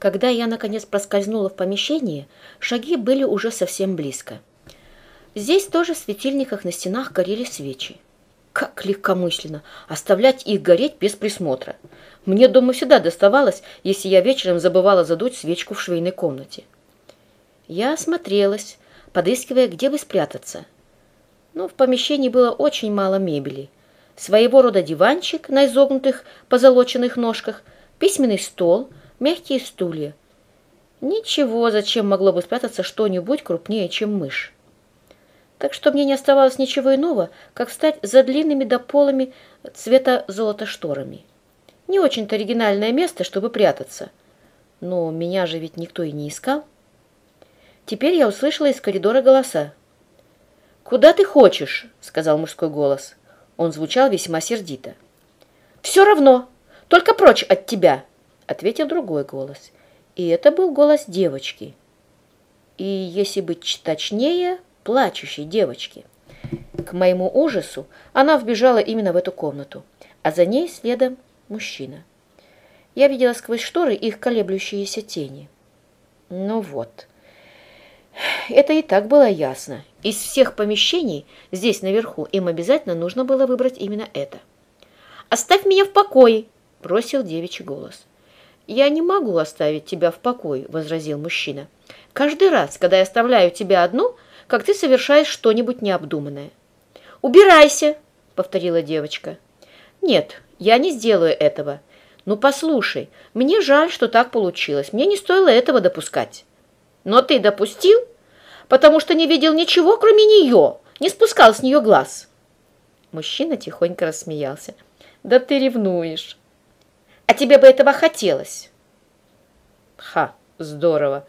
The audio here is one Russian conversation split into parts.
Когда я, наконец, проскользнула в помещение, шаги были уже совсем близко. Здесь тоже в светильниках на стенах горели свечи. Как легкомысленно оставлять их гореть без присмотра. Мне дома всегда доставалось, если я вечером забывала задуть свечку в швейной комнате. Я осмотрелась, подыскивая, где бы спрятаться. Но в помещении было очень мало мебели. Своего рода диванчик на изогнутых позолоченных ножках, письменный стол, мягкие стулья. Ничего, зачем могло бы спрятаться что-нибудь крупнее, чем мышь так что мне не оставалось ничего иного, как встать за длинными дополами цвета золота шторами. Не очень-то оригинальное место, чтобы прятаться. Но меня же ведь никто и не искал. Теперь я услышала из коридора голоса. «Куда ты хочешь?» — сказал мужской голос. Он звучал весьма сердито. «Все равно, только прочь от тебя!» — ответил другой голос. И это был голос девочки. И, если быть точнее, плачущей девочки. К моему ужасу она вбежала именно в эту комнату, а за ней следом мужчина. Я видела сквозь шторы их колеблющиеся тени. Ну вот. Это и так было ясно. Из всех помещений здесь наверху им обязательно нужно было выбрать именно это. «Оставь меня в покое!» – бросил девичий голос. «Я не могу оставить тебя в покое», – возразил мужчина. «Каждый раз, когда я оставляю тебя одну – как ты совершаешь что-нибудь необдуманное. «Убирайся!» — повторила девочка. «Нет, я не сделаю этого. Ну, послушай, мне жаль, что так получилось. Мне не стоило этого допускать». «Но ты допустил? Потому что не видел ничего, кроме нее, не спускал с нее глаз». Мужчина тихонько рассмеялся. «Да ты ревнуешь». «А тебе бы этого хотелось?» «Ха, здорово!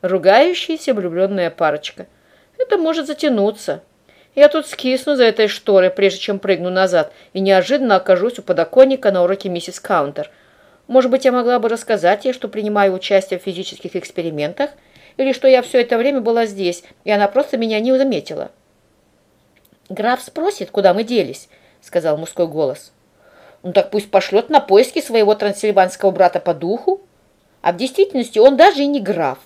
Ругающаяся влюбленная парочка — это может затянуться. Я тут скисну за этой шторой, прежде чем прыгну назад, и неожиданно окажусь у подоконника на уроке миссис Каунтер. Может быть, я могла бы рассказать ей, что принимаю участие в физических экспериментах, или что я все это время была здесь, и она просто меня не заметила. «Граф спросит, куда мы делись», — сказал мужской голос. «Ну так пусть пошлет на поиски своего трансильванского брата по духу. А в действительности он даже и не граф.